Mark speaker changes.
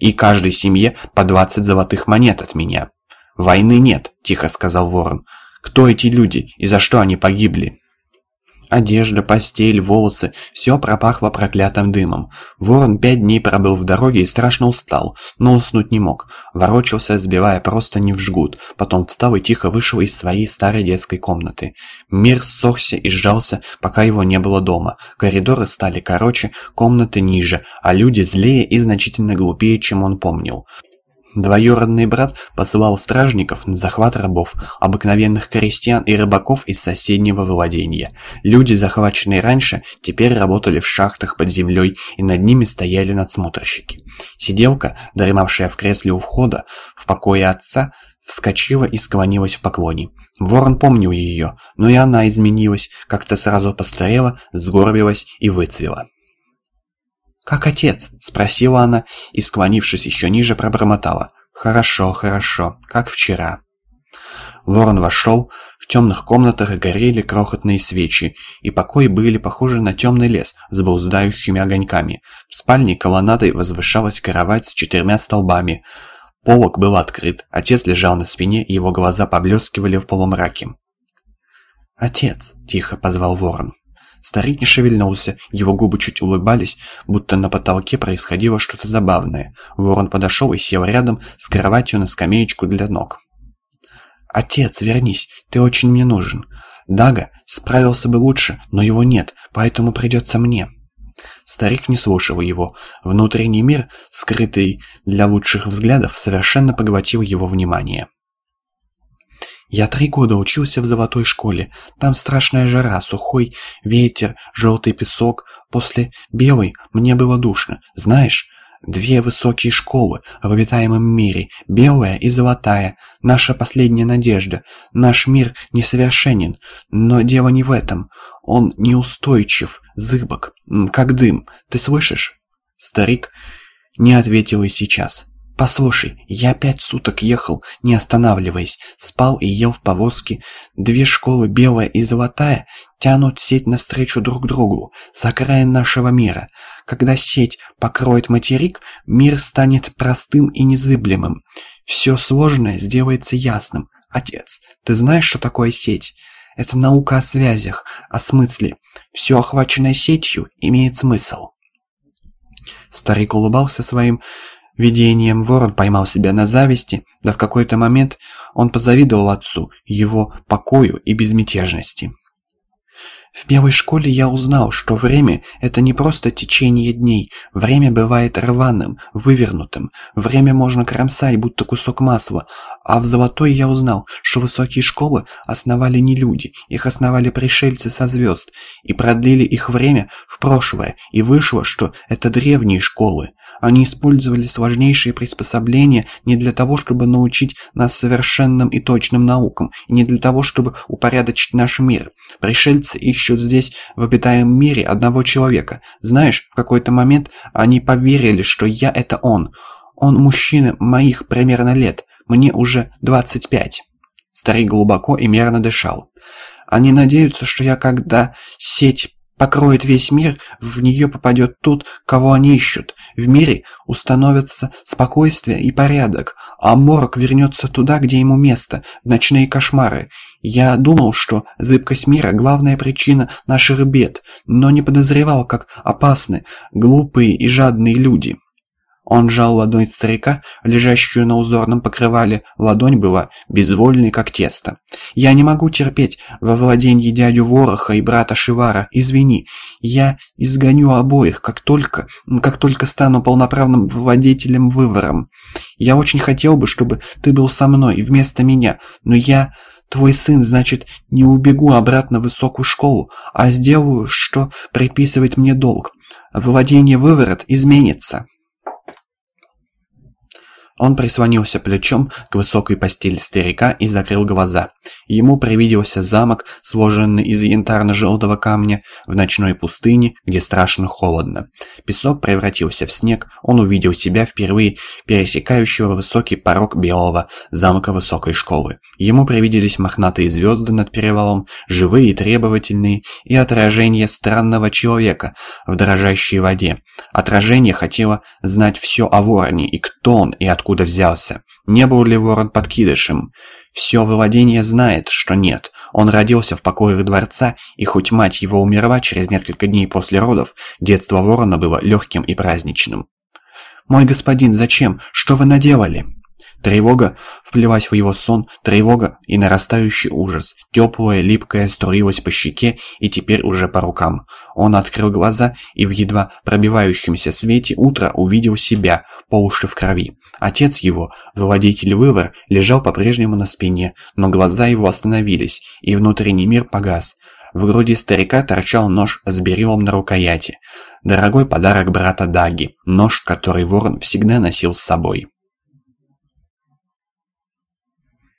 Speaker 1: И каждой семье по 20 золотых монет от меня. «Войны нет», — тихо сказал ворон. «Кто эти люди и за что они погибли?» Одежда, постель, волосы – все пропахло проклятым дымом. Ворон пять дней пробыл в дороге и страшно устал, но уснуть не мог. Ворочался, сбивая просто не в жгут. Потом встал и тихо вышел из своей старой детской комнаты. Мир ссохся и сжался, пока его не было дома. Коридоры стали короче, комнаты ниже, а люди злее и значительно глупее, чем он помнил. Двоюродный брат посылал стражников на захват рабов, обыкновенных крестьян и рыбаков из соседнего владения. Люди, захваченные раньше, теперь работали в шахтах под землей, и над ними стояли надсмотрщики. Сиделка, дремавшая в кресле у входа в покое отца, вскочила и склонилась в поклоне. Ворон помнил ее, но и она изменилась, как-то сразу постарела, сгорбилась и выцвела. «Как отец?» – спросила она и, склонившись еще ниже, пробормотала. «Хорошо, хорошо, как вчера». Ворон вошел, в темных комнатах горели крохотные свечи, и покои были похожи на темный лес с блуждающими огоньками. В спальне колоннадой возвышалась кровать с четырьмя столбами. Полок был открыт, отец лежал на спине, его глаза поблескивали в полумраке. «Отец!» – тихо позвал ворон. Старик не шевельнулся, его губы чуть улыбались, будто на потолке происходило что-то забавное. Ворон подошел и сел рядом с кроватью на скамеечку для ног. «Отец, вернись, ты очень мне нужен. Дага справился бы лучше, но его нет, поэтому придется мне». Старик не слушал его. Внутренний мир, скрытый для лучших взглядов, совершенно поглотил его внимание. Я три года учился в золотой школе. Там страшная жара, сухой ветер, желтый песок. После белой мне было душно. Знаешь, две высокие школы в обитаемом мире, белая и золотая. Наша последняя надежда. Наш мир несовершенен, но дело не в этом. Он неустойчив, зыбок, как дым. Ты слышишь? Старик не ответил и сейчас. «Послушай, я пять суток ехал, не останавливаясь, спал и ел в повозке. Две школы, белая и золотая, тянут сеть навстречу друг другу, с окраин нашего мира. Когда сеть покроет материк, мир станет простым и незыблемым. Все сложное сделается ясным. Отец, ты знаешь, что такое сеть?» Это наука о связях, о смысле. Все охваченное сетью имеет смысл. Старик улыбался своим Видением ворон поймал себя на зависти, да в какой-то момент он позавидовал отцу, его покою и безмятежности. В первой школе я узнал, что время – это не просто течение дней. Время бывает рваным, вывернутым. Время можно кромсать, будто кусок масла. А в золотой я узнал, что высокие школы основали не люди. Их основали пришельцы со звезд. И продлили их время в прошлое. И вышло, что это древние школы. Они использовали сложнейшие приспособления не для того, чтобы научить нас совершенным и точным наукам, и не для того, чтобы упорядочить наш мир. Пришельцы ищут здесь, в обитаемом мире, одного человека. Знаешь, в какой-то момент они поверили, что я – это он. Он мужчина моих примерно лет, мне уже 25. Старик глубоко и мерно дышал. Они надеются, что я, когда сеть покроет весь мир, в нее попадет тот, кого они ищут. В мире установятся спокойствие и порядок, а морок вернется туда, где ему место, в ночные кошмары. Я думал, что зыбкость мира – главная причина наших бед, но не подозревал, как опасны глупые и жадные люди. Он сжал ладонь старика, лежащую на узорном покрывале. Ладонь была безвольной, как тесто. «Я не могу терпеть во владении дядю Вороха и брата Шивара. Извини, я изгоню обоих, как только, как только стану полноправным владетелем-вывором. Я очень хотел бы, чтобы ты был со мной вместо меня, но я...» Твой сын, значит, не убегу обратно в высокую школу, а сделаю, что предписывает мне долг. Владение выворот изменится. Он прислонился плечом к высокой постели старика и закрыл глаза. Ему привиделся замок, сложенный из янтарно-желтого камня, в ночной пустыне, где страшно холодно. Песок превратился в снег, он увидел себя впервые пересекающего высокий порог белого замка высокой школы. Ему привиделись мохнатые звезды над перевалом, живые и требовательные, и отражение странного человека в дрожащей воде. Отражение хотело знать все о вороне, и кто он, и откуда откуда взялся. Не был ли ворон подкидышем? Все владение знает, что нет. Он родился в покоях дворца, и хоть мать его умерла через несколько дней после родов, детство ворона было легким и праздничным. «Мой господин, зачем? Что вы наделали?» Тревога вплелась в его сон, тревога и нарастающий ужас. Теплая, липкая струилась по щеке и теперь уже по рукам. Он открыл глаза и в едва пробивающемся свете утра увидел себя, по уши в крови. Отец его, владетель вывор, лежал по-прежнему на спине, но глаза его остановились, и внутренний мир погас. В груди старика торчал нож с берилом на рукояти. Дорогой подарок брата Даги, нож, который ворон всегда носил с собой.